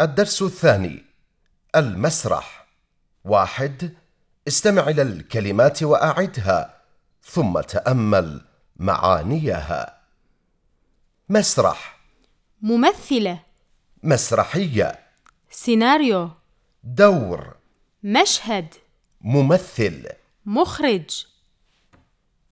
الدرس الثاني المسرح. واحد استمع إلى الكلمات وأعدها ثم تأمل معانيها. مسرح. ممثلة. مسرحية. سيناريو. دور. مشهد. ممثل. مخرج.